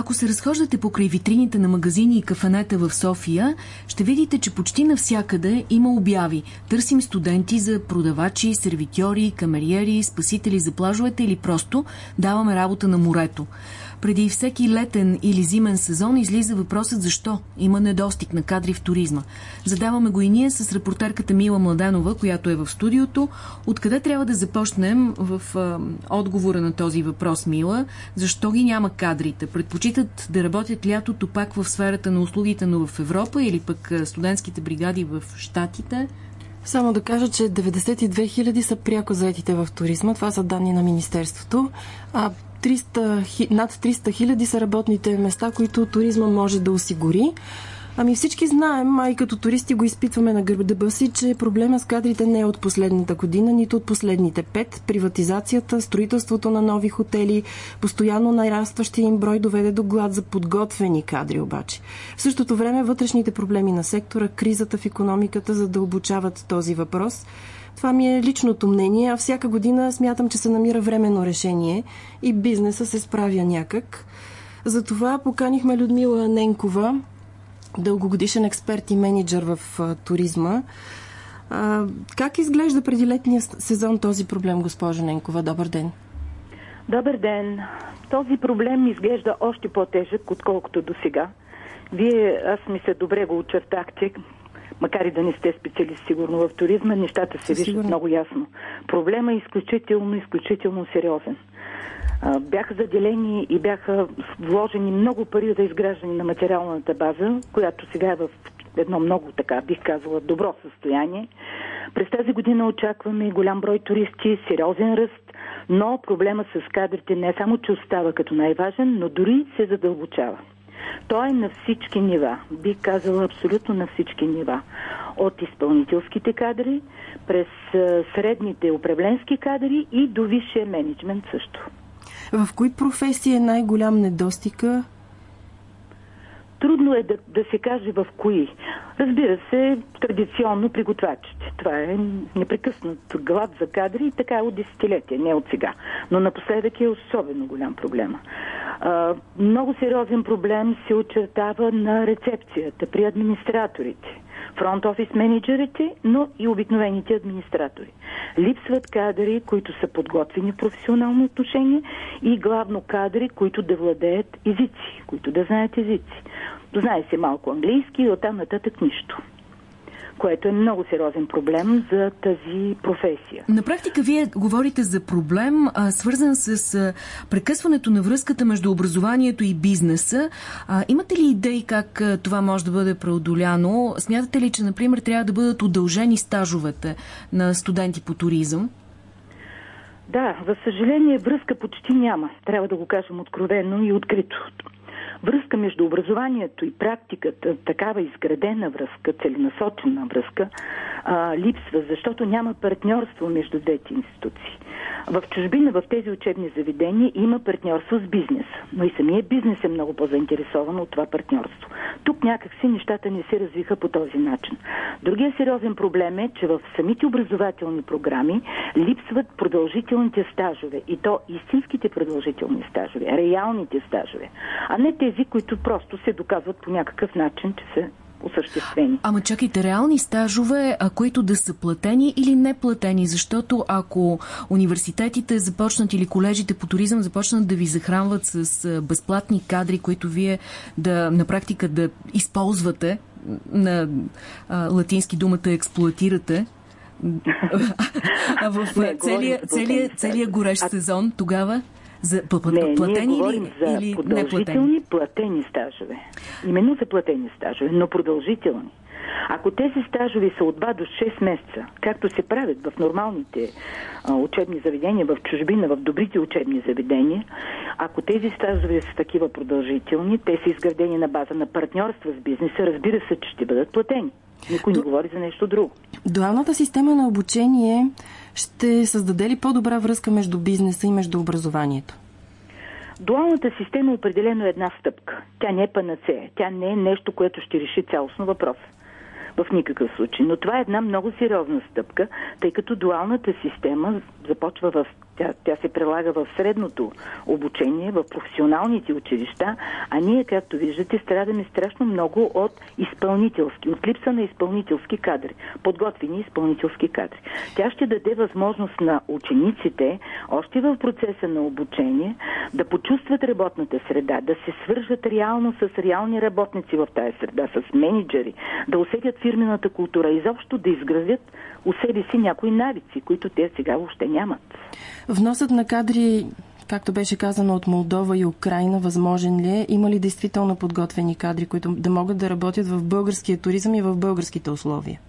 Ако се разхождате покрай витрините на магазини и кафенета в София, ще видите, че почти навсякъде има обяви. Търсим студенти за продавачи, сервитьори, камериери, спасители за плажовете или просто даваме работа на морето. Преди всеки летен или зимен сезон излиза въпросът защо има недостиг на кадри в туризма. Задаваме го и ние с репортерката Мила Младанова, която е в студиото. Откъде трябва да започнем в а, отговора на този въпрос, Мила? Защо ги няма кадрите? Предпочитат да работят лятото пак в сферата на услугите, но в Европа или пък студентските бригади в Штатите? Само да кажа, че 92 000 са пряко заетите в туризма. Това са данни на Министерството. А 300, над 300 хиляди са работните места, които туризма може да осигури. Ами всички знаем, а и като туристи го изпитваме на гърба си, че проблема с кадрите не е от последната година, нито от последните пет. Приватизацията, строителството на нови хотели, постоянно нарастващия им брой доведе до глад за подготвени кадри обаче. В същото време вътрешните проблеми на сектора, кризата в економиката задълбочават този въпрос. Това ми е личното мнение, а всяка година смятам, че се намира временно решение и бизнеса се справя някак. Затова поканихме Людмила Ненкова, дългогодишен експерт и менеджер в туризма. А, как изглежда преди летния сезон този проблем, госпожа Ненкова? Добър ден! Добър ден! Този проблем изглежда още по-тежък, отколкото до сега. Вие, аз мисля, добре го очертахте, макар и да не сте специалист сигурно в туризма, нещата се виждат много ясно. Проблема е изключително, изключително сериозен. Бяха заделени и бяха вложени много пари за изграждане на материалната база, която сега е в едно много така, бих казала, добро състояние. През тази година очакваме голям брой туристи, сериозен ръст, но проблема с кадрите не само, че остава като най-важен, но дори се задълбочава. Той е на всички нива, бих казала абсолютно на всички нива. От изпълнителските кадри, през средните управленски кадри и до висшия менеджмент също. В кои професии е най-голям недостига? Трудно е да, да се каже в кои. Разбира се, традиционно приготвачите. Това е непрекъснат глад за кадри и така е от десетилетия, не от сега. Но напоследък е особено голям проблем. А, много сериозен проблем се очертава на рецепцията при администраторите фронт офис менеджерите, но и обикновените администратори. Липсват кадри, които са подготвени в професионално отношение и главно кадри, които да владеят езици, които да знаят езици. Знае се малко английски и оттам нататък нищо което е много сериозен проблем за тази професия. На практика вие говорите за проблем, а, свързан с а, прекъсването на връзката между образованието и бизнеса. А, имате ли идеи как а, това може да бъде преодоляно? Смятате ли, че, например, трябва да бъдат удължени стажовете на студенти по туризъм? Да, за съжаление връзка почти няма. Трябва да го кажем откровено и открито връзка между образованието и практиката, такава изградена връзка, целенасочена връзка, а, липсва, защото няма партньорство между двете институции. В чужбина, в тези учебни заведения има партньорство с бизнес, но и самия бизнес е много по-заинтересован от това партньорство. Тук някакси нещата не се развиха по този начин. Другия сериозен проблем е, че в самите образователни програми липсват продължителните стажове и то истинските продължителни стажове, реалните стажове, а не тези, които просто се доказват по някакъв начин, че са осъществени. Ама чакайте, реални стажове, а които да са платени или не платени, защото ако университетите започнат или колежите по туризъм започнат да ви захранват с безплатни кадри, които вие да на практика да използвате, на а, латински думата експлуатирате, в целия, целия, целия горещ сезон тогава за не, платени ние говорим или, за или продължителни платени стажове. Именно за платени стажове, но продължителни. Ако тези стажови са от 2 до 6 месеца, както се правят в нормалните а, учебни заведения, в чужбина, в добрите учебни заведения, ако тези стажове са такива продължителни, те са изградени на база на партньорства с бизнеса, разбира се, че ще бъдат платени. Никой До... не говори за нещо друго. Дуалната система на обучение ще създаде ли по-добра връзка между бизнеса и между образованието? Дуалната система определено е една стъпка. Тя не е панацея. Тя не е нещо, което ще реши цялостно въпроса. В никакъв случай. Но това е една много сериозна стъпка, тъй като дуалната система започва в Тя, тя се прилага в средното обучение, в професионалните училища, а ние, както виждате, страдаме страшно много от изпълнителски, от липса на изпълнителски кадри, подготвени изпълнителски кадри. Тя ще даде възможност на учениците, още в процеса на обучение, да почувстват работната среда, да се свържат реално с реални работници в тази среда, с менеджери, да усетят фирмената култура, изобщо да изградят у себе си някои навици, които те сега въобще нямат. Вносът на кадри както беше казано от Молдова и Украина, възможен ли е? Има ли действително подготвени кадри, които да могат да работят в българския туризъм и в българските условия?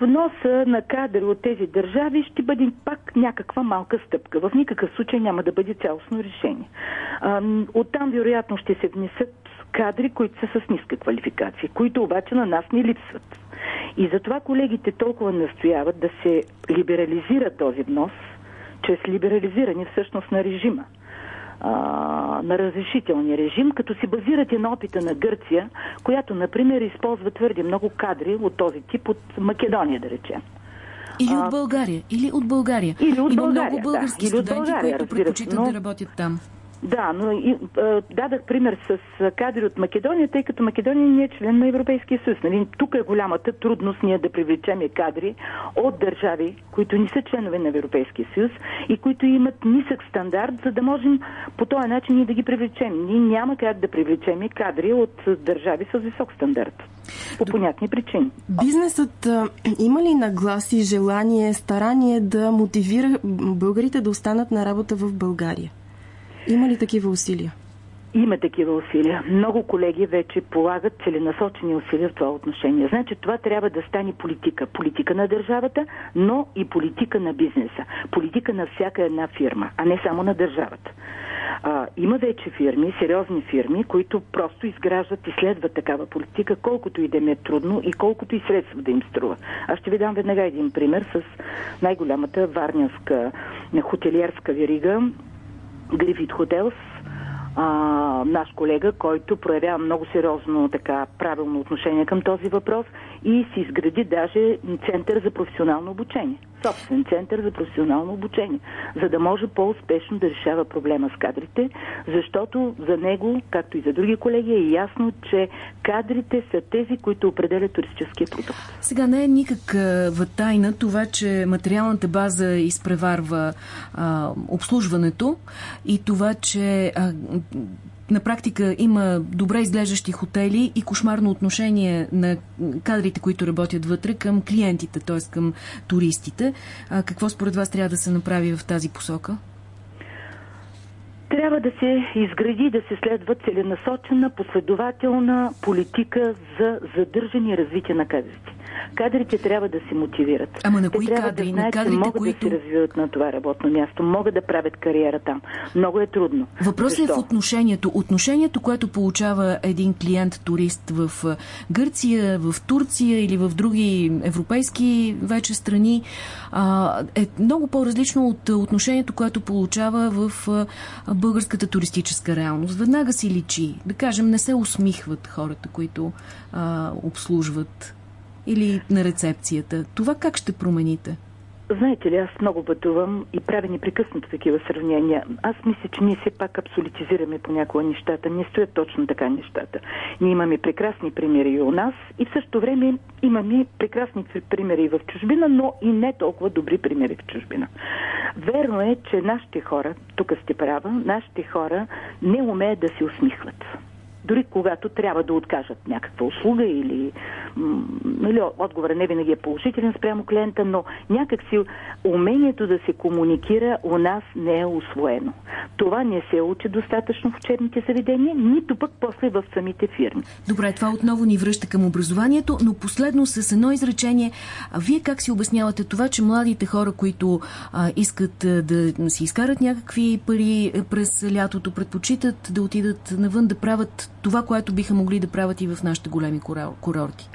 Вноса на кадри от тези държави ще бъде пак някаква малка стъпка. В никакъв случай няма да бъде цялостно решение. Оттам вероятно ще се внесат кадри, които са с ниска квалификация, които обаче на нас ни липсват. И затова колегите толкова настояват да се либерализира този внос, чрез либерализиране всъщност на режима на разрешителния режим, като си базирате на опита на Гърция, която, например, използва твърде много кадри от този тип от Македония, да речем. Или от България. Или от България. Или от Има България, много български да. Студенти, България, които предпочитат но- да работят там. Да, но и, а, дадах пример с кадри от Македония, тъй като Македония не е член на Европейския съюз. Нали? Тук е голямата трудност ние да привлечем кадри от държави, които не са членове на Европейския съюз и които имат нисък стандарт, за да можем по този начин ние да ги привлечем. Ние няма как да привлечем кадри от държави с висок стандарт. По понятни причини. Бизнесът има ли нагласи, желание, старание да мотивира българите да останат на работа в България? Има ли такива усилия? Има такива усилия. Много колеги вече полагат целенасочени усилия в това отношение. Значи това трябва да стане политика. Политика на държавата, но и политика на бизнеса. Политика на всяка една фирма, а не само на държавата. А, има вече фирми, сериозни фирми, които просто изграждат и следват такава политика, колкото и да им е трудно и колкото и средства да им струва. Аз ще ви дам веднага един пример с най-голямата варнянска хотелиерска верига Грифит Хотелс, наш колега, който проявява много сериозно така правилно отношение към този въпрос и си изгради даже център за професионално обучение. Собствен център за професионално обучение, за да може по-успешно да решава проблема с кадрите, защото за него, както и за други колеги, е ясно, че кадрите са тези, които определят туристическия продукт. Сега не е никаква тайна това, че материалната база изпреварва а, обслужването и това, че а, на практика има добре изглеждащи хотели и кошмарно отношение на кадрите, които работят вътре към клиентите, т.е. към туристите. А, какво според вас трябва да се направи в тази посока? Трябва да се изгради, да се следва целенасочена, последователна политика за задържане и развитие на кадрите. Кадрите трябва да се мотивират. Ама на Те кои трябва кадри? Да На знаят, че кадрите, могат които- да се развиват на това работно място, могат да правят кариера там. Много е трудно. Въпросът е в отношението. Отношението, което получава един клиент-турист в Гърция, в Турция или в други европейски вече страни, е много по-различно от отношението, което получава в българската туристическа реалност. Веднага си личи. Да кажем, не се усмихват хората, които а, обслужват или на рецепцията. Това как ще промените? Знаете ли, аз много пътувам и правя непрекъснато такива сравнения. Аз мисля, че ние все пак абсолютизираме понякога нещата. Не стоят точно така нещата. Ние имаме прекрасни примери и у нас и в същото време имаме прекрасни примери в чужбина, но и не толкова добри примери в чужбина. Верно е, че нашите хора, тук сте права, нашите хора не умеят да се усмихват дори когато трябва да откажат някаква услуга или, м, или отговора не винаги е положителен спрямо клиента, но някакси умението да се комуникира у нас не е освоено. Това не се учи достатъчно в учебните заведения, нито пък после в самите фирми. Добре, това отново ни връща към образованието, но последно с едно изречение. А вие как си обяснявате това, че младите хора, които а, искат да си изкарат някакви пари а, през лятото, предпочитат да отидат навън да правят това, което биха могли да правят и в нашите големи курорти?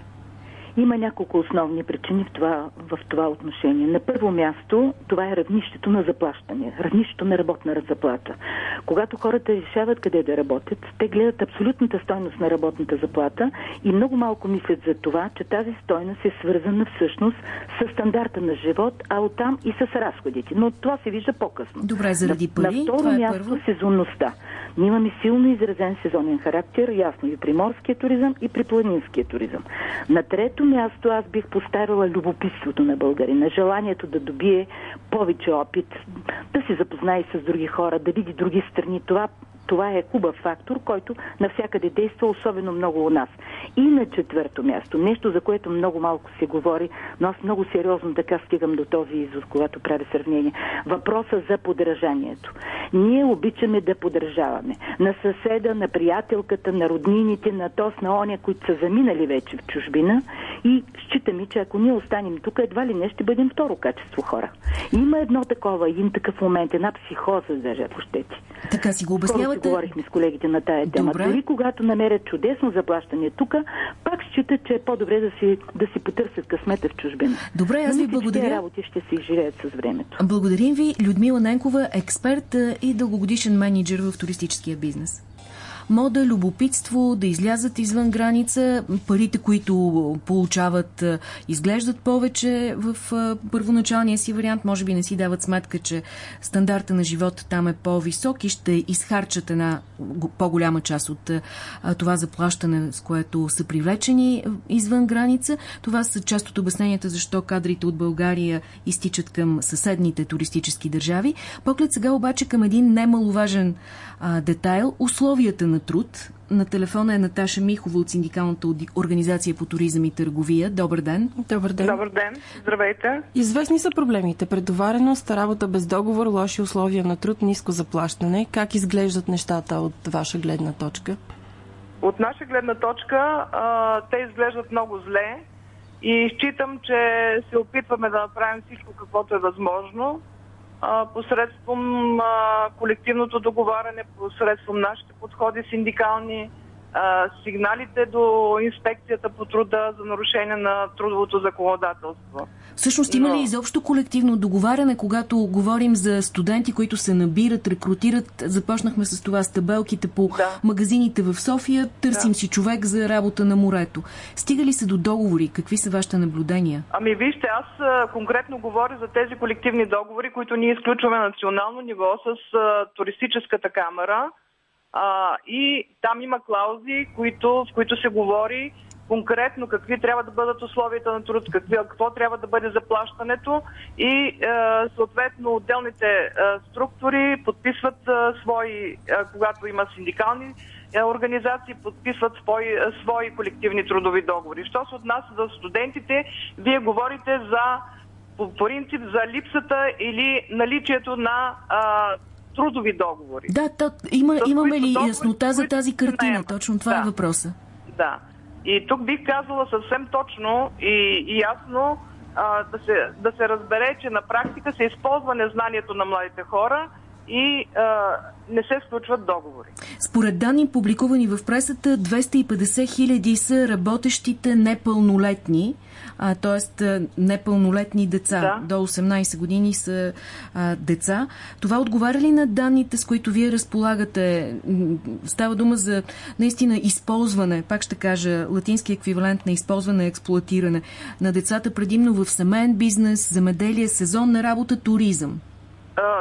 Има няколко основни причини в това, в това отношение. На първо място, това е равнището на заплащане, равнището на работна заплата. Когато хората решават къде да работят, те гледат абсолютната стойност на работната заплата и много малко мислят за това, че тази стойност е свързана всъщност с стандарта на живот, а оттам и с разходите. Но това се вижда по-късно. Добре, заради пари. На, на второ това е място първо. сезонността. Ние имаме силно изразен сезонен характер, ясно и при морския туризъм, и при планинския туризъм. На трето място аз бих поставила любопитството на българина, желанието да добие повече опит, да се запознае с други хора, да види други страни. Това това е хубав фактор, който навсякъде действа особено много у нас. И на четвърто място, нещо за което много малко се говори, но аз много сериозно така стигам до този извод, когато правя сравнение. Въпроса за подражанието. Ние обичаме да подражаваме на съседа, на приятелката, на роднините, на тос, на оня, които са заминали вече в чужбина и считаме, че ако ние останем тук, едва ли не ще бъдем второ качество хора. Има едно такова, един такъв момент, една психоза, даже ако щете. Така си го Скоро говорихме с колегите на тая тема. Добре. Дори когато намерят чудесно заплащане тук, пак считат, че е по-добре да си, да си потърсят късмета в чужбина. Добре, аз ви мисля, че тези благодаря. работи ще се изживеят с времето. Благодарим ви, Людмила Ненкова, експерт и дългогодишен менеджер в туристическия бизнес. Мода, любопитство, да излязат извън граница, парите, които получават, а, изглеждат повече в а, първоначалния си вариант. Може би не си дават сметка, че стандарта на живота там е по-висок и ще изхарчат една го- по-голяма част от а, това заплащане, с което са привлечени извън граница. Това са част от обясненията защо кадрите от България изтичат към съседните туристически държави. Поглед сега обаче към един немаловажен а, детайл – условията на труд. На телефона е Наташа Михова от Синдикалната организация по туризъм и търговия. Добър ден! Добър ден. Добър ден, здравейте. Известни са проблемите. Предовареност, работа без договор, лоши условия на труд, ниско заплащане. Как изглеждат нещата от ваша гледна точка? От наша гледна точка те изглеждат много зле и считам, че се опитваме да направим всичко каквото е възможно посредством колективното договаряне, посредством нашите подходи синдикални, сигналите до инспекцията по труда за нарушение на трудовото законодателство. Всъщност има ли изобщо колективно договаряне, когато говорим за студенти, които се набират, рекрутират? Започнахме с това с табелките по Да. магазините в София. Търсим Да. си човек за работа на морето. Стига ли се до договори? Какви са вашите наблюдения? Ами вижте, аз конкретно говоря за тези колективни договори, които ние изключваме на национално ниво с туристическата камера. А, и там има клаузи, които, в които се говори конкретно какви трябва да бъдат условията на труд, какви, какво трябва да бъде заплащането и е, съответно отделните е, структури подписват е, свои, е, когато има синдикални е, организации, подписват свои, е, свои колективни трудови договори. Що се отнася за студентите, вие говорите за по принцип за липсата или наличието на а, трудови договори. Да, то, има, С имаме ли яснота за тази картина? Точно това е Да. въпроса. Да. И тук бих казала съвсем точно и, и ясно а, да, се, да се разбере, че на практика се използва незнанието на младите хора и а, не се сключват договори. Според данни, публикувани в пресата, 250 хиляди са работещите непълнолетни, т.е. непълнолетни деца. Да. До 18 години са а, деца. Това отговаря ли на данните, с които вие разполагате? Става дума за наистина използване, пак ще кажа, латински еквивалент на използване, експлуатиране на децата предимно в семейен бизнес, земеделие, сезонна работа, туризъм.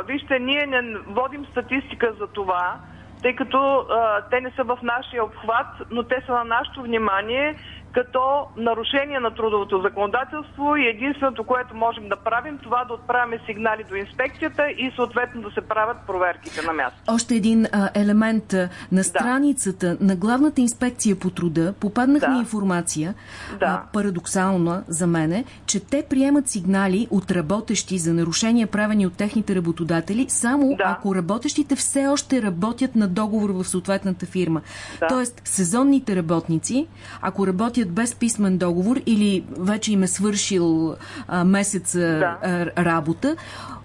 Вижте, ние не водим статистика за това, тъй като а, те не са в нашия обхват, но те са на нашето внимание като нарушение на трудовото законодателство и единственото, което можем да правим, това да отправяме сигнали до инспекцията и съответно да се правят проверките на място. Още един а, елемент на страницата на главната инспекция по труда попаднах Да. информация, Да. а, парадоксална за мене, че те приемат сигнали от работещи за нарушения правени от техните работодатели, само Да. ако работещите все още работят на договор в съответната фирма. Да. Тоест, сезонните работници, ако работят без писмен договор или вече им е свършил а, месец Да. а, работа,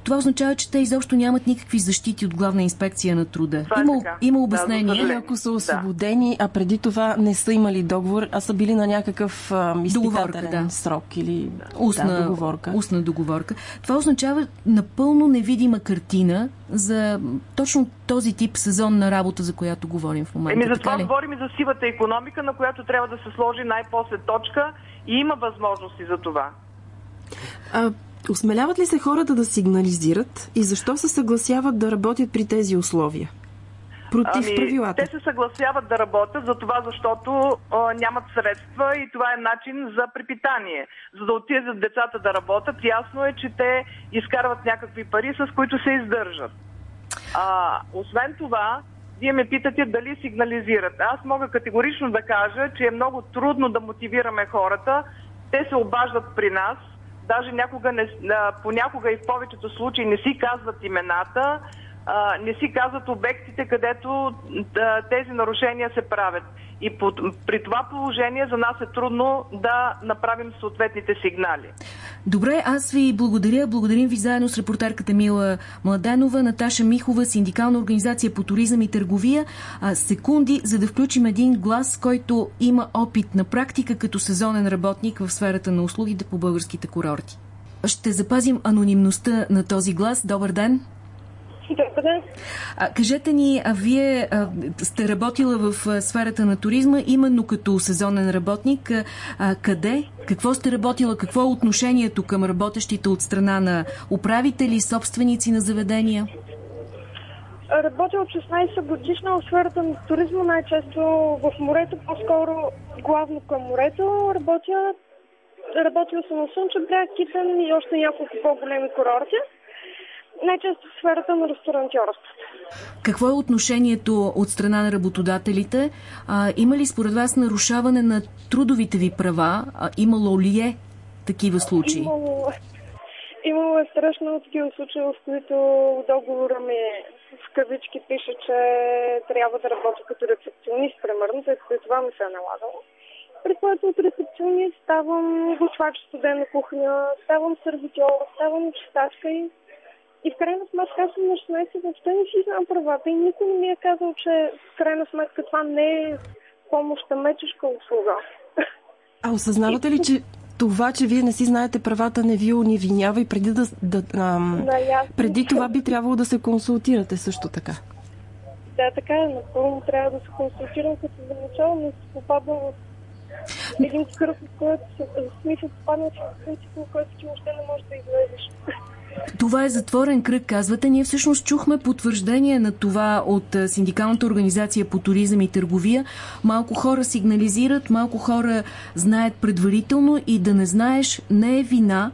това означава, че те изобщо нямат никакви защити от главна инспекция на труда. Това е има, така. има Да, обяснение. Или ако са освободени, а преди това не са имали договор, а са били на някакъв изпитателен да. срок или устна, да, договорка. устна договорка. Това означава напълно невидима картина за точно този тип сезонна работа, за която говорим в момента. Еми, за това ли? говорим и за сивата економика, на която трябва да се сложи най-после точка и има възможности за това. А, осмеляват ли се хората да сигнализират и защо се съгласяват да работят при тези условия? Против правилата. Ами, Те се съгласяват да работят за това, защото а, нямат средства и това е начин за препитание. За да отидат децата да работят, ясно е, че те изкарват някакви пари, с които се издържат. А, освен това, вие ме питате дали сигнализират. Аз мога категорично да кажа, че е много трудно да мотивираме хората. Те се обаждат при нас, даже някога не, понякога и в повечето случаи не си казват имената, не си казват обектите, където а, тези нарушения се правят. И под, при това положение за нас е трудно да направим съответните сигнали. Добре, аз ви благодаря. Благодарим ви заедно с репортерката Мила Младенова, Наташа Михова, Синдикална организация по туризъм и търговия. А, секунди, за да включим един глас, който има опит на практика като сезонен работник в сферата на услугите по българските курорти. Ще запазим анонимността на този глас. Добър ден! Добър ден. А, кажете ни, а вие а, сте работила в а, сферата на туризма, именно като сезонен работник. А, а, къде? Какво сте работила? Какво е отношението към работещите от страна на управители, собственици на заведения? Работя от 16 годишна в сферата на туризма, най-често в морето, по-скоро главно към морето. Работя, работила съм в Слънчев бряг, Китен и още няколко по-големи курорти. Най-често в сферата на ресторантьорството. Какво е отношението от страна на работодателите? А, има ли според вас нарушаване на трудовите ви права? А, имало ли е такива случаи? Имало, имало е страшно такива случаи, в които договора ми в кавички пише, че трябва да работя като рецепционист, примерно, тъй като това ми се е налагало. При което от рецепционист ставам готвач студена кухня, ставам сервитьор, ставам чистачка и и в крайна сметка аз съм на 16 въобще не си знам правата и никой не ми е казал, че в крайна сметка това не е помощ, а мечешка услуга. А осъзнавате ли, че това, че вие не си знаете правата, не ви унивинява и преди, да, да, ам, Да, ясно. преди това би трябвало да се консултирате също така? Да, така е. Напълно трябва да се консултирам като за начало, но се попадна в един кръг, в който се, в смисъл попадна в принцип, в който ти въобще не можеш да излезеш. Това е затворен кръг, казвате. Ние всъщност чухме потвърждение на това от Синдикалната организация по туризъм и търговия. Малко хора сигнализират, малко хора знаят предварително и да не знаеш не е вина.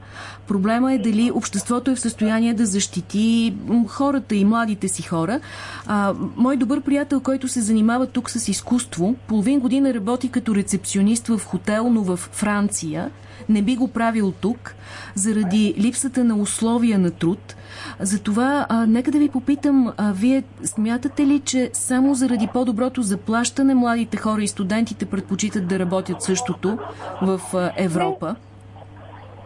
Проблема е дали обществото е в състояние да защити хората и младите си хора. А, мой добър приятел, който се занимава тук с изкуство, половин година работи като рецепционист в хотел, но в Франция не би го правил тук, заради липсата на условия на труд. Затова, а, нека да ви попитам, а, вие смятате ли, че само заради по-доброто заплащане младите хора и студентите предпочитат да работят същото в а, Европа?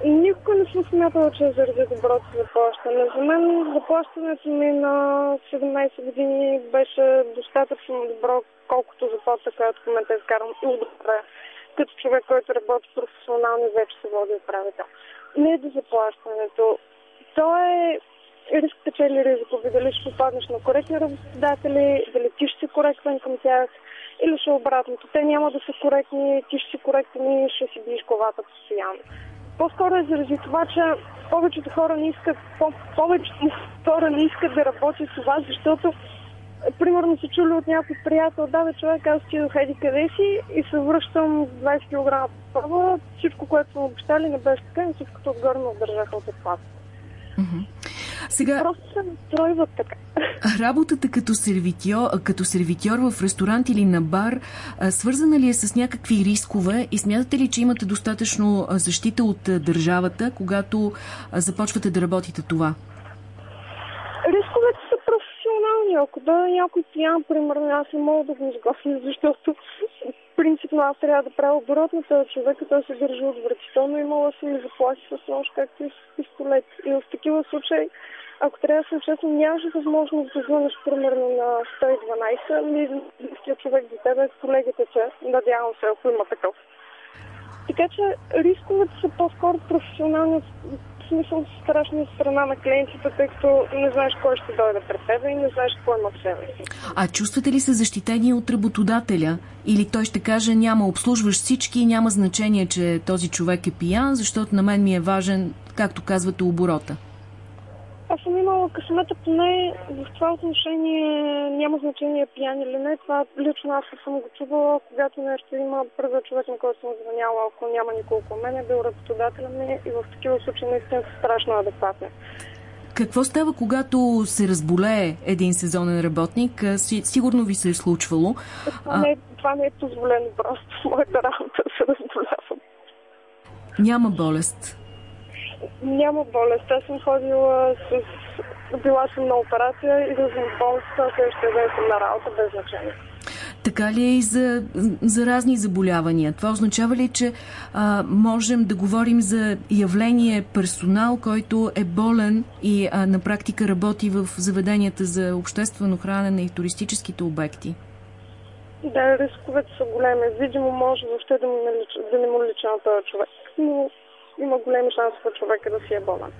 Никога не съм смятала, че е заради доброто заплащане. За мен заплащането ми на 17 години беше достатъчно добро, колкото заплата, която в момента изкарвам и добре. Като човек, който работи професионално вече се води управител. Не е до заплащането. То е риск печели рискови. Дали ще попаднеш на коректни работодатели, дали ти ще си коректен към тях или ще е обратното. Те няма да са коректни, ти ще си коректен и ще си биеш главата постоянно. По-скоро е заради това, че повечето хора не искат, по- повечето хора не искат да работят това, защото е, примерно се чули от някой приятел, да бе човек, аз отидох еди къде си? и се връщам с 20 кг проба, всичко, което съм обещали не беше така и всичкото отгоре ме отдържаха от заплата. Сега, Просто се настройват така. работата като сервитьор, като сервитьор в ресторант или на бар, свързана ли е с някакви рискове и смятате ли, че имате достатъчно защита от държавата, когато започвате да работите това? Рисковете са професионални. Ако да някой пиян, примерно, аз не мога да го изготвя, защото принципно аз трябва да правя оборот на този човек, а той се държи отвратително. Имала съм и заплахи с нож, както и с пистолет. И в такива случаи ако трябва да съм честна, нямаше възможност да звънеш примерно на 112, ами близкият човек до тебе, колегите че, надявам се, ако има такъв. Така че рисковете са по-скоро професионални, в смисъл страшни от страна на клиентите, тъй като не знаеш кой ще дойде пред тебе и не знаеш кой има в себе си. А чувствате ли се защитени от работодателя? Или той ще каже, няма, обслужваш всички и няма значение, че този човек е пиян, защото на мен ми е важен, както казвате, оборота? Аз съм имала късмета, поне в това отношение няма значение пиян или не. Това лично аз съм го чувала, когато нещо има първият човек, на който съм звъняла, ако няма никой около мен, е бил работодателя ми и в такива случаи наистина са страшно адекватни. Какво става, когато се разболее един сезонен работник? Сигурно ви се е случвало. Това, не, е, това не е позволено просто. Моята работа се разболявам. Няма болест. Няма болест. Аз съм ходила с... Била съм на операция и да съм в болница, следващия ден съм на работа без значение. Така ли е и за, за разни заболявания? Това означава ли, че а, можем да говорим за явление персонал, който е болен и а, на практика работи в заведенията за обществено хранене и туристическите обекти? Да, рисковете са големи. Видимо може въобще да, да не му лича на този човек. Но има големи шансове човека да си е болен.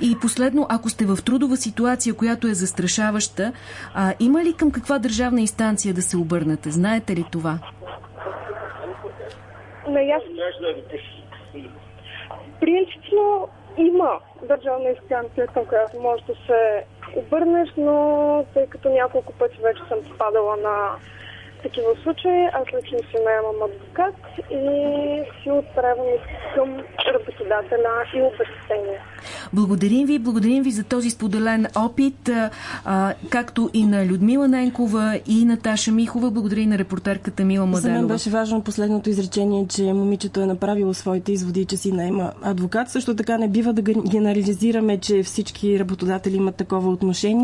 И последно, ако сте в трудова ситуация, която е застрашаваща, а, има ли към каква държавна инстанция да се обърнете? Знаете ли това? Не, аз... Принципно има държавна инстанция, към която може да се обърнеш, но тъй като няколко пъти вече съм попадала на такива случаи аз лично си наемам адвокат и си отправям към работодателя и обещетение. Благодарим ви, благодарим ви за този споделен опит, а, както и на Людмила Ненкова и Наташа Михова. Благодаря и на репортерката Мила Младенова. За мен беше важно последното изречение, че момичето е направило своите изводи, че си наема адвокат. Също така не бива да генерализираме, че всички работодатели имат такова отношение.